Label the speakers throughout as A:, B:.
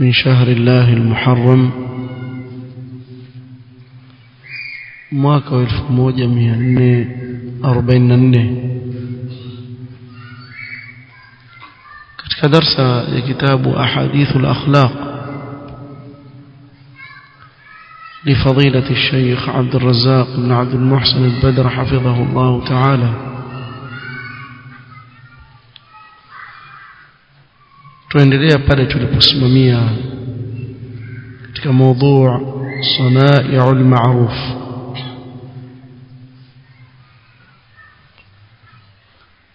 A: من شهر الله المحرم. mwaka wa 1444 katika darsa ya kitabu ahadith al-akhlaq لفضيلة الشيخ عبد الرزاق بن عبد المحسن البدر حفظه الله تعالى tuendelea pale tuliposimamia katika mada sanai'ul ma'ruf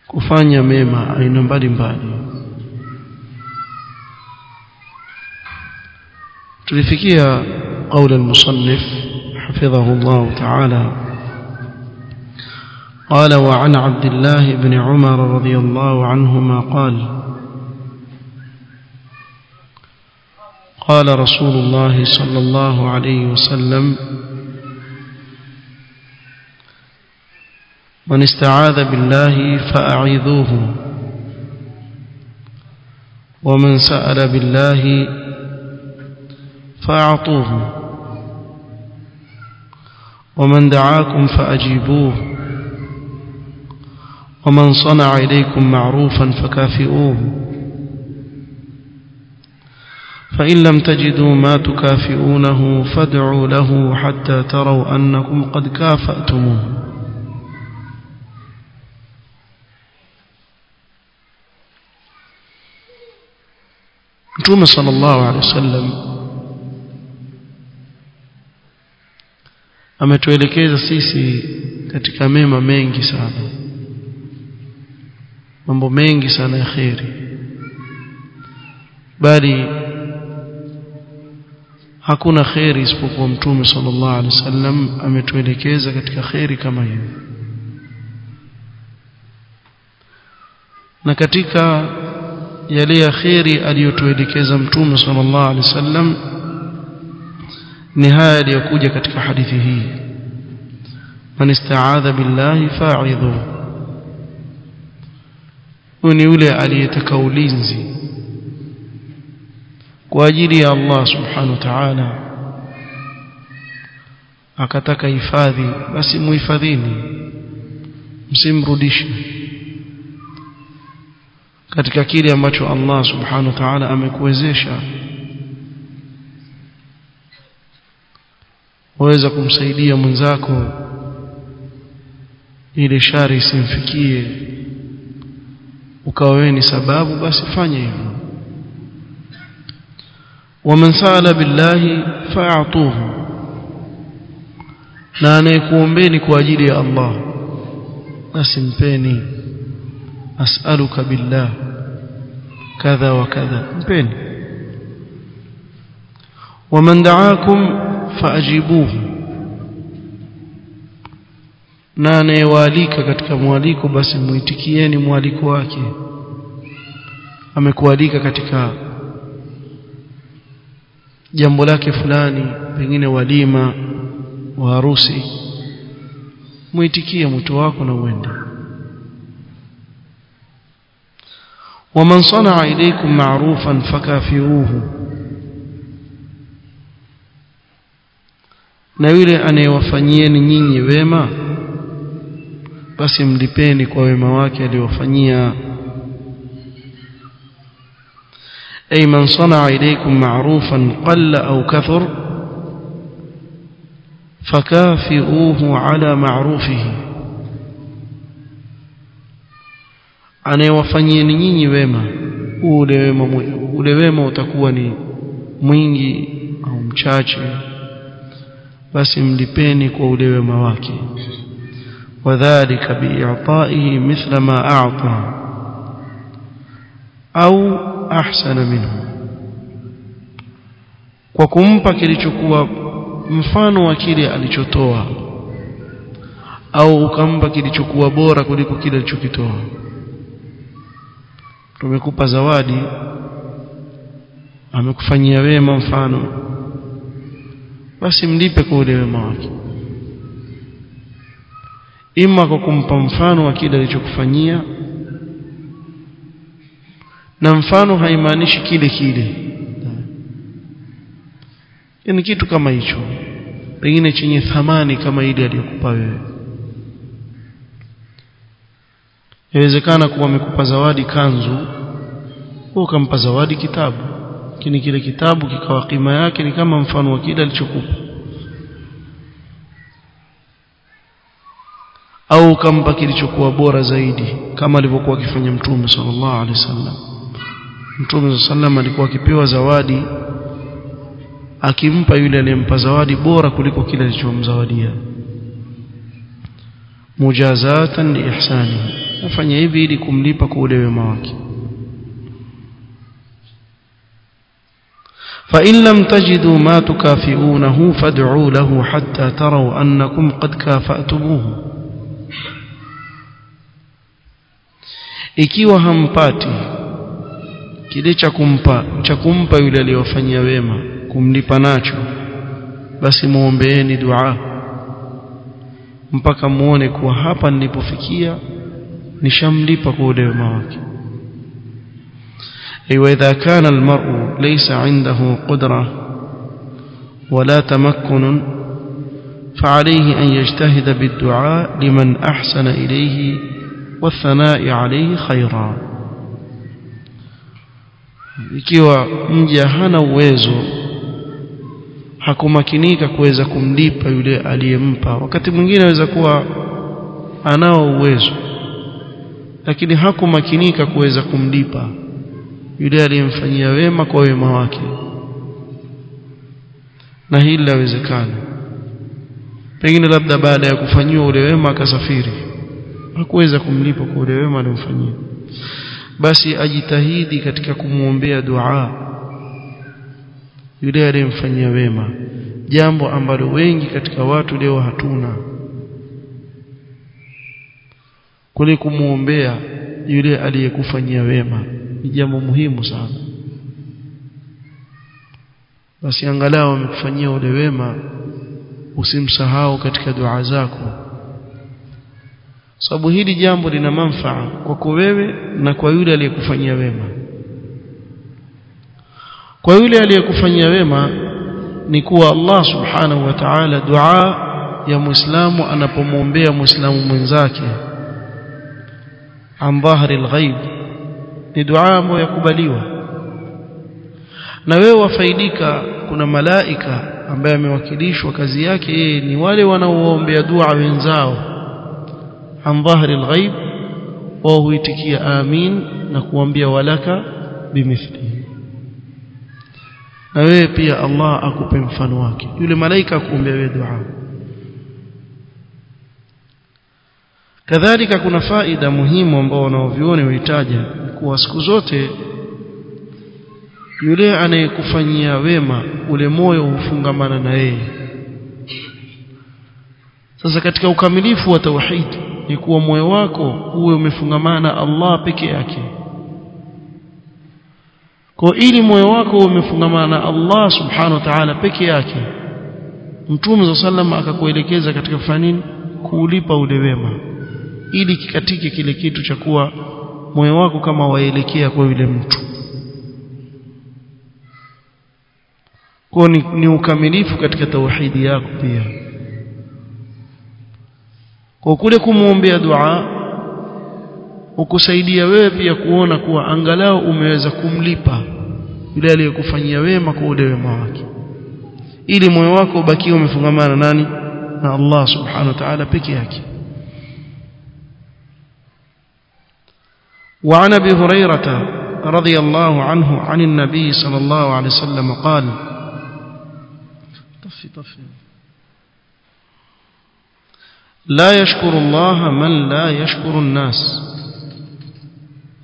A: kufanya mema aina mbalimbali tulifikia قول المصنف حفظه الله تعالى قال وعن عبد الله بن عمر رضي الله عنهما قال قال رسول الله صلى الله عليه وسلم من استعاذ بالله فأعيذوه ومن سأل بالله فأعطوه ومن دعاكم فأجيبوه ومن صنع إليكم معروفا فكافئوه. فإن لم تجدوا ما تكافئونه فادعوا له حتى تروا أنكم قد كافأتموه Mtume sallallahu alaihi wasallam ametuelekeza sisi katika mema mengi sana mambo mengi sana ya kheri bali hakuna khairi isipokuwa mtume sallallahu alaihi wasallam ametuelekeza katika khairi kama hiyo. Na katika yale ya khairi aliyotuelekeza mtume sallallahu alaihi wasallam ni haya yaliyokuja katika hadithi hii. Man ista'adha billahi fa'idhu. Huyu ni yule aliyetaka ulinzi kwa ajili ya Allah subhanahu wa ta'ala. Akataka hifadhi basi muhifadhini msimrudishe. Katika kile ambacho Allah subhanahu wa ta'ala amekuwezesha waweza kumsaidia mwenzako ili shari isimfikie ukawa ni sababu basi fanya hivyo ومن سأل بالله فأعطوه na anayekuombeni kwa ajili ya Allah basi mpeni as'aluka billah kadha wa kadha mpeni waman da'akum faajibuhu na anayewaalika katika mwaliko basi muitikieni mwaliko wake amekualika katika jambo lake fulani pengine walima wa harusi muitikie mwito wako na uende. Waman sanaa ilaykum ma'rufan fakafiuhu na yule anayewafanyieni nyinyi wema basi mlipeni kwa wema wake aliyowafanyia أي من صنع إليكم معروفا قل أو كثر فكافئوه على معروفه anayewafanyieni nyinyi wema ule wema ule wema utakuwa ni mwingi au mchache basi mlipeni kwa ule wema wake wadhālika bi'i'ṭā'ihi mithla ma a'ṭā au ahsana minhu. Kwa kumpa kilichokuwa mfano wa kile alichotoa au ukampa kilichokuwa bora kuliko kile alichokitoa. Tumekupa zawadi amekufanyia wema mfano basi mlipe kwa ule wema wake. Ima kwa kumpa mfano wa kile alichokufanyia na mfano haimaanishi kile kile. Ni kitu kama hicho. Pengine chenye thamani kama ile aliyokupa wewe. Inawezekana kuwa amekupa zawadi kanzu ukampa zawadi kitabu. Lakini kile kitabu kikawa kima yake ni kama mfano wa kile alichokupa. Au ukampa kilichokuwa bora zaidi kama alivyokuwa akifanya mtume sallallahu alaihi wasallam mtume sallallahu alikuwa akipewa zawadi akimpa yule aliyempa zawadi bora kuliko kile alichomzawadia mujazatan li ihsani afanya hivi ili kumlipa kwa ule wema wake فإن لم تجدوا ما تكافئونه فادعوا له حتى تروا أنكم قد كافأتموه ikiwa hampati kile cha kumpa cha kumpa yule aliyofanyia wema kumlipa nacho basi muombeeni dua mpaka muone kuwa hapa nilipofikia nishamlipa kwa ule wema wake أي وإذا كان المرء ليس عنده قدرة ولا تمكن فعليه أن يجتهد بالدعاء لمن أحسن إليه والثناء عليه خيرا ikiwa mja hana uwezo hakumakinika kuweza kumlipa yule aliyempa. Wakati mwingine aweza kuwa anao uwezo lakini hakumakinika kuweza kumlipa yule aliyemfanyia wema kwa wema wake. Na hili lawezekana. Pengine labda baada ya kufanyiwa ule wema akasafiri hakuweza kumlipa kwa ule wema aliyomfanyia basi ajitahidi katika kumuombea dua yule aliyemfanyia wema jambo ambalo wengi katika watu leo hatuna. Kule kumuombea yule aliyekufanyia wema ni jambo muhimu sana. Basi angalau amekufanyia ule wema usimsahau katika dua zako sababu hili jambo lina manfaa kwako wewe na kwa yule aliyekufanyia wema. Kwa yule aliyekufanyia wema ni kuwa Allah subhanahu wa ta'ala dua ya muislamu anapomwombea muislamu mwenzake an dhahri alghaib ni dua ambayo yakubaliwa. Na wewe wafaidika kuna malaika ambaye amewakilishwa kazi yake yeye ni wale wanaoombea dua wenzao an dhahri alghaib wao huitikia amin na kuambia walaka bimithli na wewe pia Allah akupe mfano wake. Yule malaika akuombea wewe dua. Kadhalika kuna faida muhimu ambao wanaovioni huitaja kuwa siku zote yule anayekufanyia wema ule moyo hufungamana na yeye. Sasa katika ukamilifu wa tauhid ni kuwa moyo wako uwe umefungamana na Allah peke yake. Kwa ili moyo wako umefungamana na Allah subhanahu wa ta'ala peke yake Mtume sallam akakuelekeza katika kufanya nini? Kuulipa ule wema. Ili kikatike kile kitu cha kuwa moyo wako kama waelekea kwa yule mtu. Kwa ni, ni ukamilifu katika tauhidi yako pia kwa kule kumwombea dua ukusaidia wewe pia kuona kuwa angalau umeweza kumlipa yule aliyekufanyia wema kwa ule wema wake ili moyo wako ubakie umefungamana nani na Allah subhanahu wa ta'ala peke yake وعن ابي هريره رضي الله عنه عن النبي صلى الله عليه وسلم قال طفي طفي لا يشكر الله من لا يشكر الناس.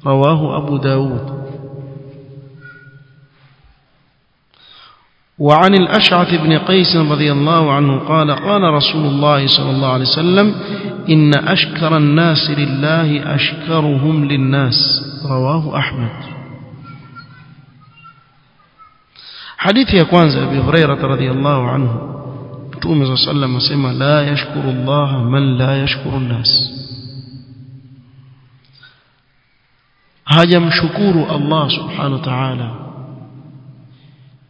A: رواه أبو داود. وعن الأشعث بن قيس رضي الله عنه قال قال رسول الله صلى الله عليه وسلم إن أشكر الناس لله أشكرهم للناس. رواه أحمد. حديث يا كوانز أبي هريرة رضي الله عنه. Mtume صلى الله عليه وسلم asema la yashkuru Allah man la yashkuru an-nas hajamshukuru Allah subhanahu wa ta'ala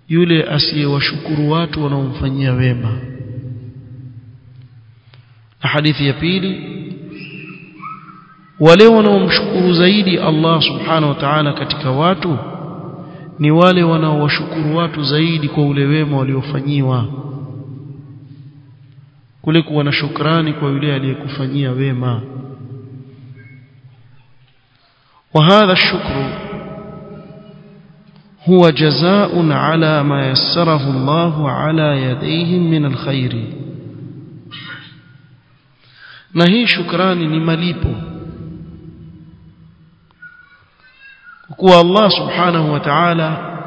A: yule asiyewashukuru watu wanaomfanyia wema na hadithi ya pili wale wanaomshukuru zaidi Allah subhanahu wa ta'ala katika watu ni wale wanaowashukuru watu zaidi kwa ule wema waliofanyiwa kule kuwa na shukrani kwa yule aliyekufanyia wema وهذا الشكر هو جزاء على ما يسره الله على يديهم من الخير na hii shukrani ni malipo kuwa Allah subhanahu wa ta'ala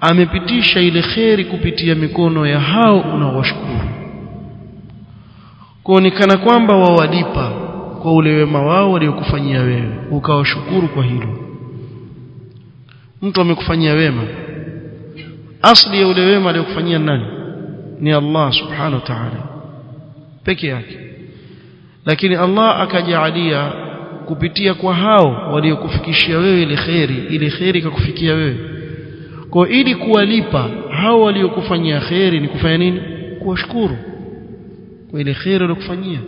A: amepitisha ile kheri kupitia mikono ya hao unaowashukuru kuonekana kwamba wawalipa kwa ule wema wao waliokufanyia wewe ukawashukuru kwa hilo. Mtu amekufanyia wema asli ya ule wema aliyokufanyia nani? Ni Allah subhanahu wa ta'ala peke yake. Lakini Allah akajaalia kupitia kwa hao waliokufikishia wewe ile kheri ile kheri ikakufikia wewe. Kwa ili kuwalipa hao waliokufanyia kheri ni kufanya nini? Kuwashukuru kwa ile kheri waliyokufanyia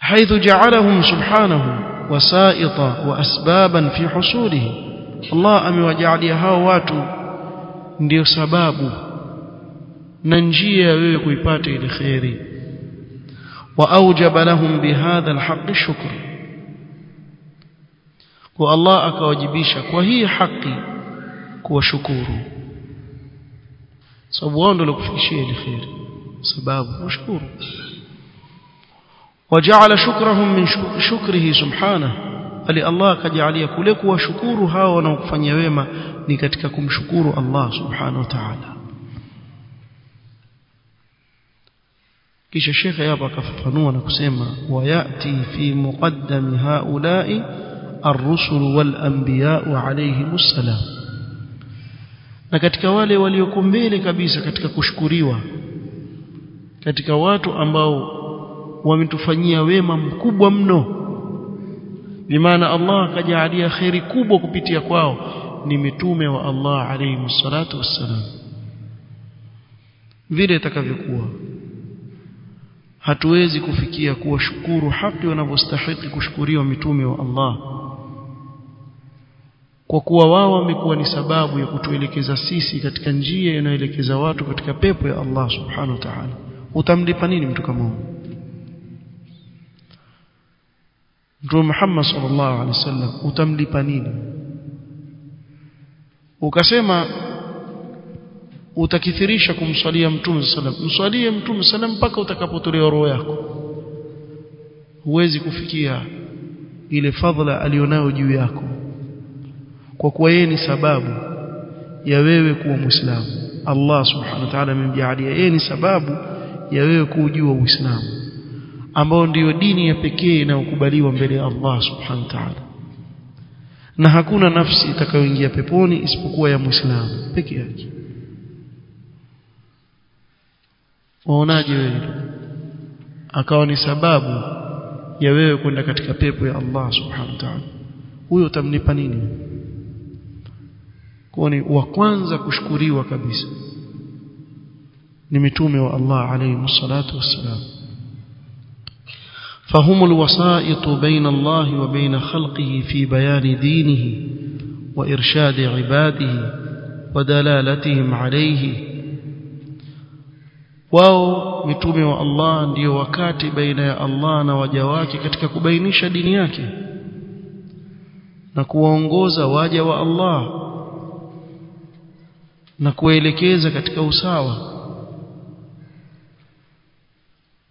A: حيث جعلهم سبحانه وسائط وأسبابا في حصوله الله hao watu ndio sababu na njia wewe kuipata ile khairi واوجب لهم بهذا الحق الشكر والله akawajibisha kwa hii haki kuwashukuru sababu wao ndio walikufikishia ile khairi sababu washukuru وجعل شكرهم من شكره سبحانه bali Allah akajalia kule kuwashukuru hao wanaokufanyia wema ni katika kumshukuru Allah subhanahu wa ta'ala kisha shekhe hapa akafafanua na kusema wayati fi muqaddami haula'i wal anbiya alayhimus salam na katika wale walioko mbele kabisa katika kushukuriwa katika watu ambao wametufanyia wema mkubwa mno bimaana Allah akajalia khairi kubwa kupitia kwao ni mitume wa Allah alayhi salatu wassalam. Vile itakavyokuwa. Hatuwezi kufikia kuwa shukuru haki wanavyostahili kushukuriwa mitume wa Allah kwa kuwa wao wamekuwa ni sababu ya kutuelekeza sisi katika njia inayoelekeza watu katika pepo ya Allah subhanahu wa ta'ala. Utamlipa nini mtu kama huyo Mtume Muhammad sallallahu alaihi wasallam utamlipa nini? Ukasema utakithirisha kumswalia mtume sallam mswalie mtume sallam mpaka utakapotolewa roho yako. Huwezi kufikia ile fadhila aliyonayo juu yako kwa kuwa yeye ni sababu ya wewe kuwa muislamu. Allah subhanahu wa ta'ala amemjalia yeye ni sababu ya wewe kujua uislamu ambao ndiyo dini ya pekee inayokubaliwa mbele ya Allah subhanahu wa ta'ala. Na hakuna nafsi itakayoingia peponi isipokuwa ya muislamu peke yake. Waonaje wewe? Akawa ni sababu ya wewe kwenda katika pepo ya Allah subhanahu wa ta'ala. Huyo utamnipa nini kwani wa kwanza kushukuriwa kabisa ni mitume wa Allah alayhi salatu wassalam فهم الوسائط بين الله وبين خلقه في بيان دينه وإرشاد عباده ودلالتهم عليه wao mitume wa Allah ndio wakati baina ya Allah na waja wake katika kubainisha dini yake na kuwaongoza waja wa Allah na kuwaelekeza katika usawa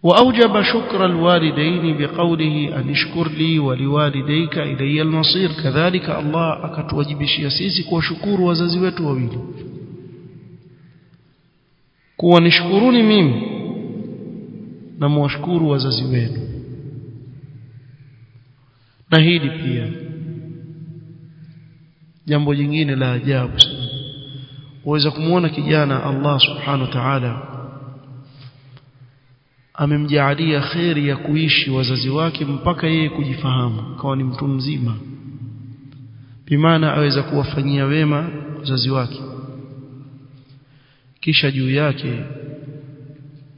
A: وأوجب شكر الوالدين بقوله أن اشكر لي ولوالديك إلي المصير كذلك الله akatuwajibishia sisi kuwashukuru wazazi wetu wawili kuwa nishukuruni mimi na mwashukuru wazazi wenu na hili pia jambo jingine la ajabu sana uweza kumuona kijana Allah subhanahu wa ta'ala. Amemjaalia kheri ya kuishi wazazi wake mpaka yeye kujifahamu kawa ni mtu mzima. Bimaana aweza kuwafanyia wema wazazi wake. Kisha juu yake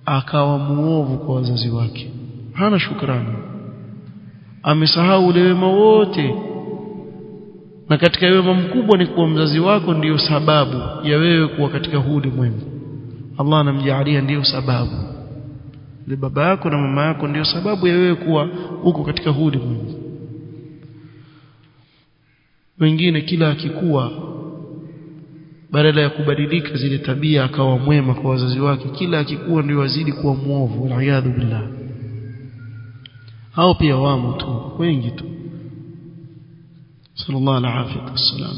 A: akawa muovu kwa wazazi wake. Hana shukrani. Amesahau ule wema wote na katika wema mkubwa ni kuwa mzazi wako ndiyo sababu ya wewe kuwa katika huu ulimwengu Allah anamjalia ndiyo sababu. Ni baba yako na mama yako ndiyo sababu ya wewe kuwa uko katika huu ulimwengu wengine kila akikuwa badala ya kubadilika zile tabia akawa mwema kwa wazazi wake kila akikuwa ndio wazidi kuwa mwovu waliyadhu billah. Hao pia wamo tu wengi tu sallallahu alaihi wasallam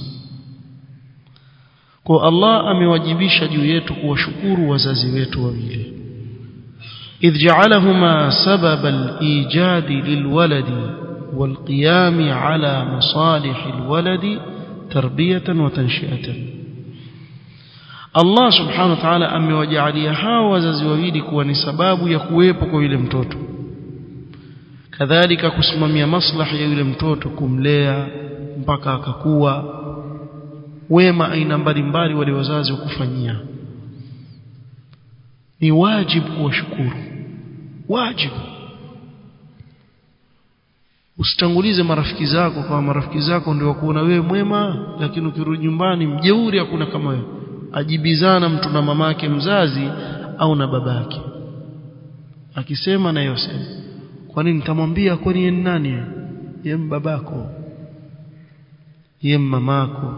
A: kwa Allah amewajibisha juu yetu kuwashukuru wazazi wetu wawili إذ جعلهما سبب الإيجاد للولد والقيام على مصالح الولد تربية وتنشئة Allah subhanahu wa ta'ala amewajalia hawa wazazi wawili kuwa ni sababu ya kuwepo kwa yule mtoto kadhalika kusimamia maslahi ya yule mtoto kumlea mpaka akakuwa wema aina mbalimbali wale wazazi wakufanyia ni wajibu kuwashukuru. Wajibu usitangulize marafiki zako kama marafiki zako ndio wakuona wewe mwema lakini ukirudi nyumbani mjeuri hakuna kama wewe. Ajibizana mtu na mamake mzazi au na babake. Akisema na yosema kwa nini? Nitamwambia kwani nini nani yeye? Babako yeye mamako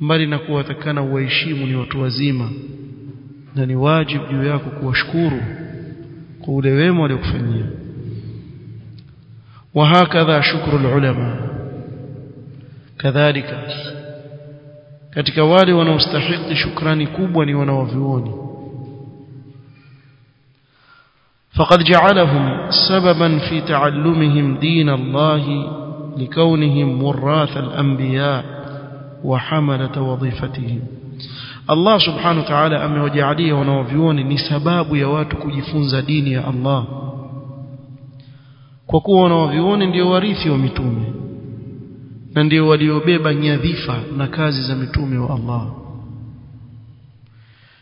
A: mbali na kuwatakana uwaheshimu ni watu wazima na ni wajibu juu yako kuwashukuru kwa ule wema waliokufanyia وهكذا شكر العلماء كذلك katika wale wanaostahili shukrani kubwa ni wanaovioni فقد جعلهم سببا في تعلمهم دين الله لكونهم وراث الأنبياء وحملة وظيفتهم Allah subhanahu wa ta'ala amewajalia wanaovioni ni sababu ya watu kujifunza dini ya Allah kwa kuwa wanaovioni ndio warithi wa mitume na ndio waliobeba nyadhifa na kazi za mitume wa Allah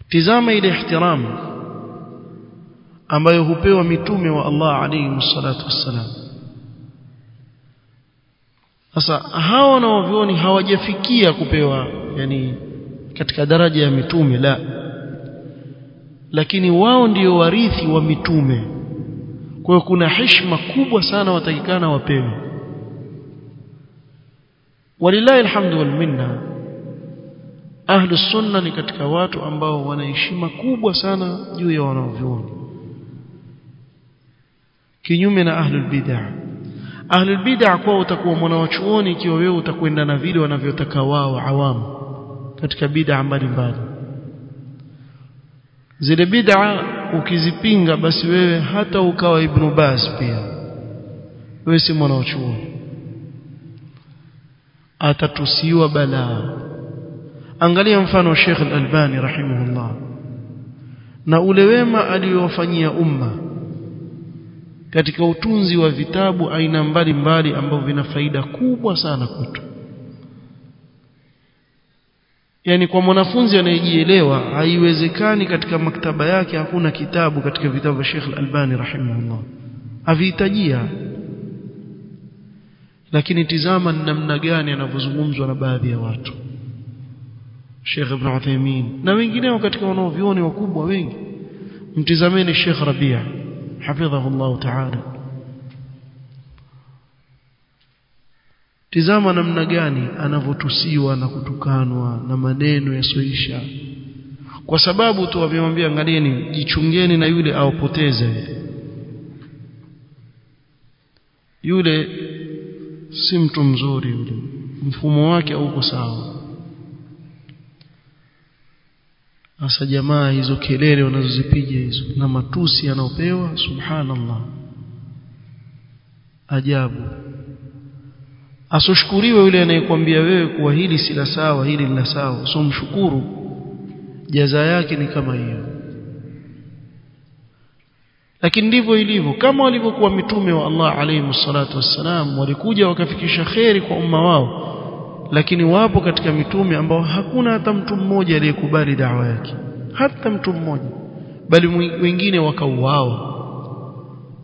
A: tizama ile ihtiramu ambayo hupewa mitume wa Allah alayhi salatu wassalam sasa hawa wanaovioni hawajafikia kupewa yani katika daraja ya mitume la. Lakini wao ndio warithi wa mitume. Kwa hiyo kuna heshima kubwa sana watakikana wapewe. Walillahi alhamdu wal minna ahlu sunna ni katika watu ambao wana heshima kubwa sana juu ya wanaovioni. Kinyume na ahlul bid'ah ahlul bid'ah kwa utakuwa mwanawachuoni ikiwa wewe utakwenda na vile wanavyotaka wao awamu katika bid'a mbalimbali. Zile bid'a ukizipinga basi wewe hata ukawa ibn bas pia wewe si mwana wachuoni atatusiwa balaa. Angalia mfano wa Sheikh Al-Albani rahimahullah na ule wema aliyowafanyia umma katika utunzi wa vitabu aina mbalimbali ambavyo vina faida kubwa sana kwetu. Yani kwa mwanafunzi anayejielewa haiwezekani katika maktaba yake hakuna kitabu katika vitabu vya Sheikh Al-Albani rahimahullah. Avihitajia lakini tizama namna gani anavyozungumzwa na baadhi ya watu. Sheikh Ibn Uthaymeen na wengineo katika wanaovioni wakubwa wengi. Mtizameni Sheikh Rabia hafidhahullah ta'ala. Tizama namna gani anavyotusiwa na kutukanwa na maneno yasioisha kwa sababu tu wamemwambia angalieni jichungeni na yule awapoteze yule si mtu mzuri yule. Mfumo wake hauko sawa hasa jamaa hizo kelele wanazozipiga hizo na matusi yanayopewa subhanallah. Ajabu. Asoshukuriwe yule anayekwambia wewe kuwa hili si la sawa hili la sawa. So mshukuru jaza yake ni kama hiyo. Lakini ndivyo ilivyo. Kama walivyokuwa mitume wa Allah alayhi salatu wassalam walikuja wakafikisha kheri kwa umma wao lakini wapo katika mitume ambao hakuna hata mtu mmoja aliyekubali dawa yake. Hata mtu mmoja. Bali wengine wakauawa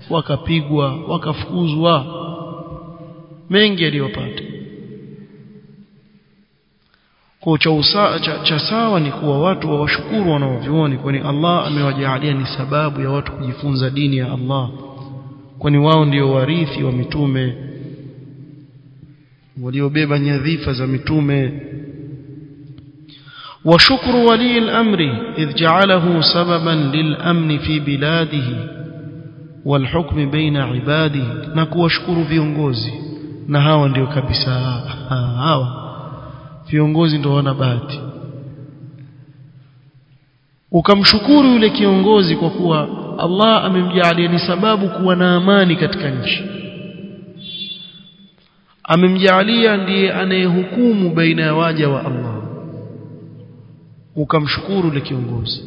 A: wakapigwa wakafukuzwa. Mengi aliyopata. Kwa cha, cha, cha sawa ni kuwa watu wawashukuru wanaovioni kwani Allah amewajalia ni sababu ya watu kujifunza dini ya Allah. Kwani wao ndio warithi wa mitume waliobeba nyadhifa za mitume وشكر ولي الأمر إذ جعله سببا للأمن في بلاده والحكم بين عباده نكو شكر viongozi na hawa ndio kabisa hawa viongozi ndio wana bahati ukamshukuru yule kiongozi kwa kuwa Allah amemjalia ni sababu kuwa na amani katika nchi amemjalia ndiye anayehukumu baina ya waja wa Allah. Ukamshukuru yule kiongozi.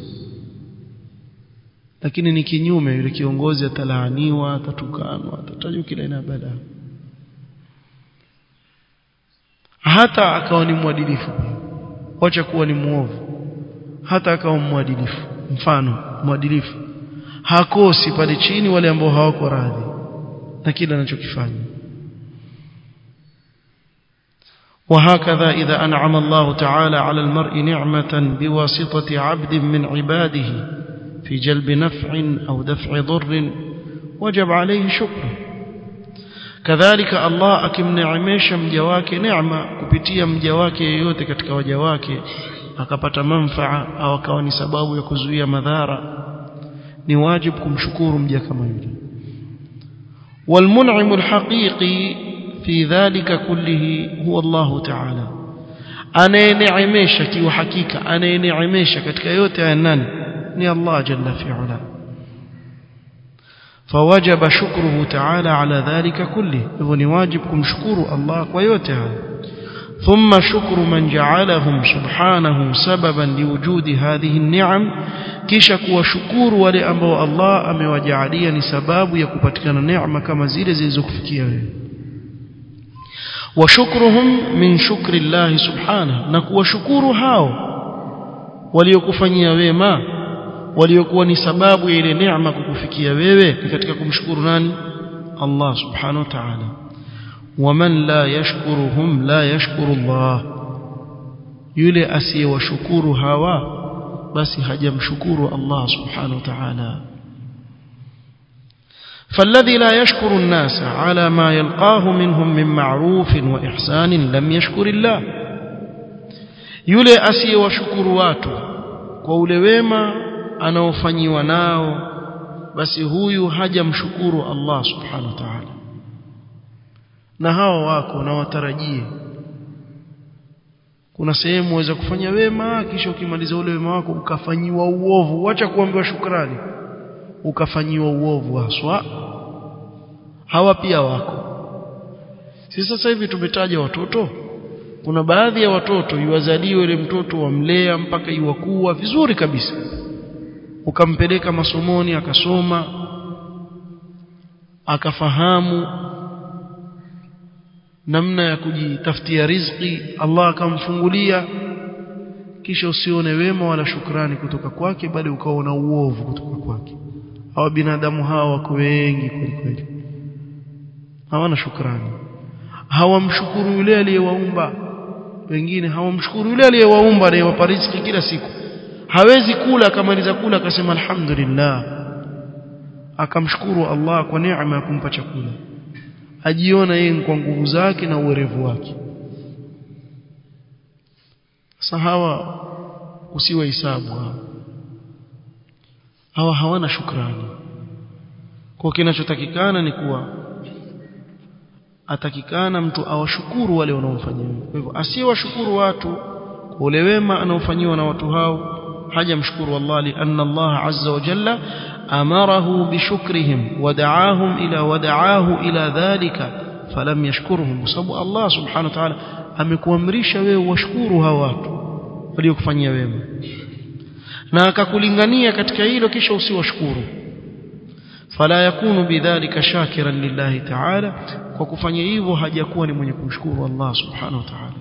A: Lakini ni kinyume yule kiongozi atalaaniwa atatukanwa atatajwa kila aina balaa hata akawa ni mwadilifu wacha kuwa ni muovu hata akawa mwadilifu mfano mwadilifu. Hakosi pale chini wale ambao hawako radhi na kile anachokifanya وهكذا إذا أنعم الله تعالى على المرء نعمة بواسطة عبد من عباده في جلب نفع أو دفع ضر وجب عليه شكر كذلك الله أكم نعميش مجواك نعمة كبتي مجواك يوتك تكوجواك أكبت منفع أو كوني سباب يكزوي مذارة. نواجبكم شكور مجاك ما يريد والمنعم الحقيقي في ذلك كله هو الله تعالى anayeneemesha kiuhakika anayeneemesha katika yote haya nani ni Allah jalla fi'ala فوجب شكره تعالى على ذلك كله يبني واجب kumshukuru Allah kwa yote haya ثم شكر من جعلهم سبحانه سببا لوجود هذه النعم kisha kuwashukuru wale ambao Allah amewajalia ni sababu ya kupatikana neema kama zile zilizokufikia wewe washukruhum min shukri llahi subhanahu na kuwashukuru hao waliokufanyia wema waliokuwa ni sababu ya ile neema kukufikia wewe ni katika kumshukuru nani? Allah subhanahu wa ta'ala. Waman la yashkuruhum la yashkuru llah yule asiyewashukuru hawa basi hajamshukuru Allah subhanahu wataala فالذي لا يشكر الناس على ما يلقاه منهم من معروف وإحسان لم يشكر الله yule asiyewashukuru watu kwa ule wema anaofanyiwa nao basi huyu hajamshukuru Allah subhanahu wa ta'ala na hawa wako na watarajie kuna sehemu waweza kufanya wema kisha ukimaliza ule wema wako ukafanyiwa uovu wacha kuambiwa shukrani ukafanyiwa uovu haswa hawa pia wako. Sisi sasa hivi tumetaja watoto? Kuna baadhi ya watoto yuwazaliwe ile mtoto wamlea mpaka iwakuwa vizuri kabisa. Ukampeleka masomoni akasoma akafahamu namna ya kujitafutia riziki Allah akamfungulia kisha usione wema wala shukrani kutoka kwake bali ukaona uovu kutoka kwake. Hawa binadamu hawa wako wengi kweli kweli hawana shukrani. Hawamshukuru yule aliyewaumba. Wengine hawamshukuru yule aliyewaumba anayewapa riziki kila siku. Hawezi kula akamaliza kula akasema alhamdulillah. Akamshukuru Allah kwa neema ya kumpa chakula. Ajiona yeye kwa nguvu zake na uwerevu wake. Sahawa usiwe hisabu hawa hawana shukrani. Kwa kinachotakikana ni kuwa atakikana mtu awashukuru wale wanaomfanyia kwa hivyo asiyewashukuru watu kwa ule wema anaofanyiwa na watu hao. Hajamshukuru Allah lianna Allah azza wa jalla amarahu bishukrihim wada'ahum ila wada'ahu ila dhalika falam yashkuruhum. Sababu Allah subhanahu wa ta'ala amekuamrisha wewe washukuru hao watu waliokufanyia wema. Na akakulingania katika hilo kisha usiwashukuru. Fala yakunu bidhalika shakiran lillahi ta'ala kwa kufanya hivyo hajakuwa ni mwenye kumshukuru Allah subhanahu wa ta'ala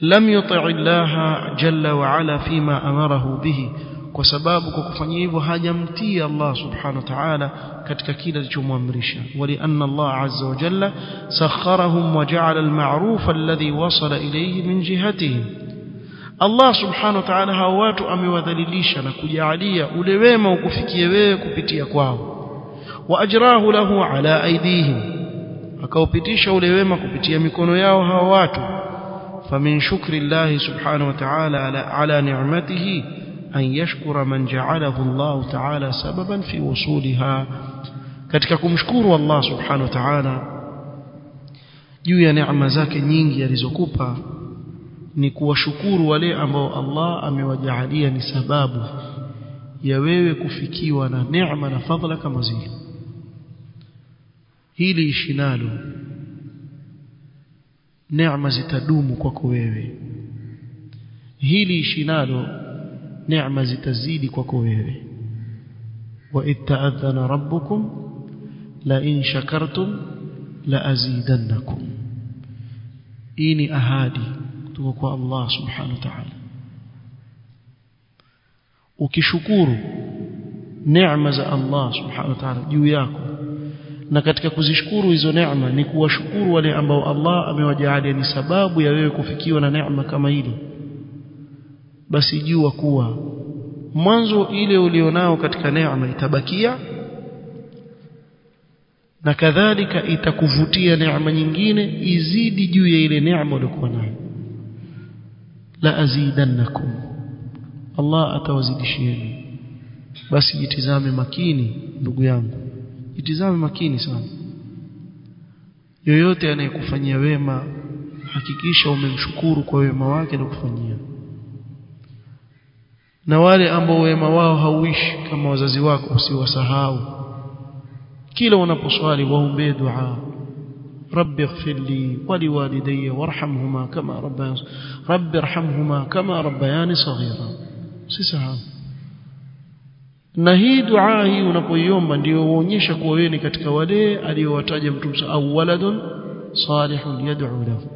A: lam yuti' Allah jalla wa ala fima amarahu bihi kwa sababu kwa kufanya hivyo hajamtii Allah subhanahu wa ta'ala katika kile alichomwamrisha walianna Allah azza wa jalla sakharahum wa ja'ala al-ma'ruf alladhi wasala ilayhi min jihatihim Allah subhanahu wa ta'ala hao watu amewadhalilisha na kujalia ule wema ukufikie wewe kupitia kwao ajrahu lahu ala aidihim akaupitisha ule wema kupitia mikono yao hao watu famin shukri Allah subhanahu wa ta'ala ala, ala ni'matihi an yashkura man ja'alahu Allah ta'ala sababan fi wusuliha katika kumshukuru Allah subhanahu wa ta'ala juu ya neema zake nyingi alizokupa ni kuwashukuru wale ambao Allah amewajaalia ni sababu ya wewe kufikiwa na neema na fadhila kama zile hili ishinalo neema zitadumu kwako wewe. Hili ishinalo neema zitazidi kwako wewe. Wa itta'adhana rabbukum la in shakartum la azidannakum. Hii ni ahadi kutoka kwa Allah subhanahu wa ta'ala. Ukishukuru neema za Allah subhanahu wa ta'ala juu yako na katika kuzishukuru hizo neema ni kuwashukuru wale ambao Allah amewajalia ni sababu ya wewe kufikiwa na neema kama hili. Basi jua kuwa mwanzo ile ulionao katika neema itabakia na kadhalika itakuvutia neema nyingine izidi juu ya ile neema uliyokuwa nayo. La azidannakum. Allah atawazidishieni. Basi jitizame makini ndugu yangu jitizame makini sana yoyote anayekufanyia wema hakikisha umemshukuru kwa wema wake na kufanyia na wale ambao wema wao hauishi kama wazazi wako usiwasahau kila unaposwali waombee dua رب اغفر لي ولوالدي وارحمهما كما ربياني رب ارحمهما كما ربياني صغيرا sisahau na hii dua hii unapoiomba ndio uonyesha kuwa wewe ni katika wale aliyowataja mtume au waladun salihun yad'u lahu.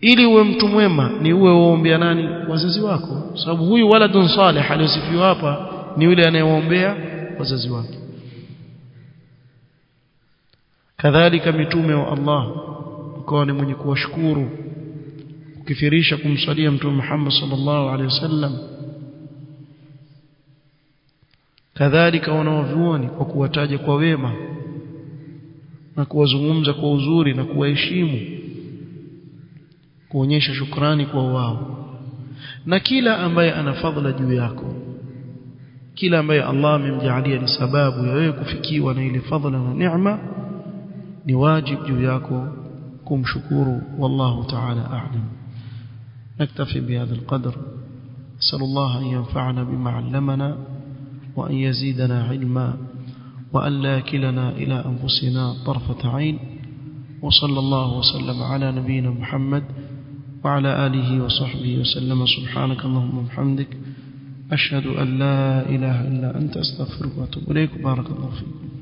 A: Ili uwe mtu mwema ni uwe uombea nani? Wazazi wako. Sababu huyu waladun salih aliyosifiwa hapa ni yule anayewaombea wazazi wake. Kadhalika mitume wa Allah ukawa ni mwenye kuwashukuru ukifirisha kumsalia mtume Muhammad sallallahu alaihi wasallam kadhalika wanaovyuoni kwa kuwataja kwa wema na kuwazungumza kwa uzuri na kuwaheshimu kuonyesha shukrani kwa wao. Na kila ambaye ana fadhila juu yako kila ambaye Allah amemjaalia ni sababu ya wewe kufikiwa na ile fadhila na neema ni wajibu juu yako kumshukuru wallahu ta'ala a'lam. Naktafi bihadha alqadr. Sallallahu an yanfa'ana bima 'allamana وأن يزيدنا علما وأن لا يكلنا إلى أنفسنا طرفة عين. وصلى الله وسلم على نبينا محمد وعلى آله وصحبه وسلم. سبحانك اللهم وبحمدك. أشهد أن لا إله إلا أنت أستغفرك وأتوب إليك. بارك الله فيكم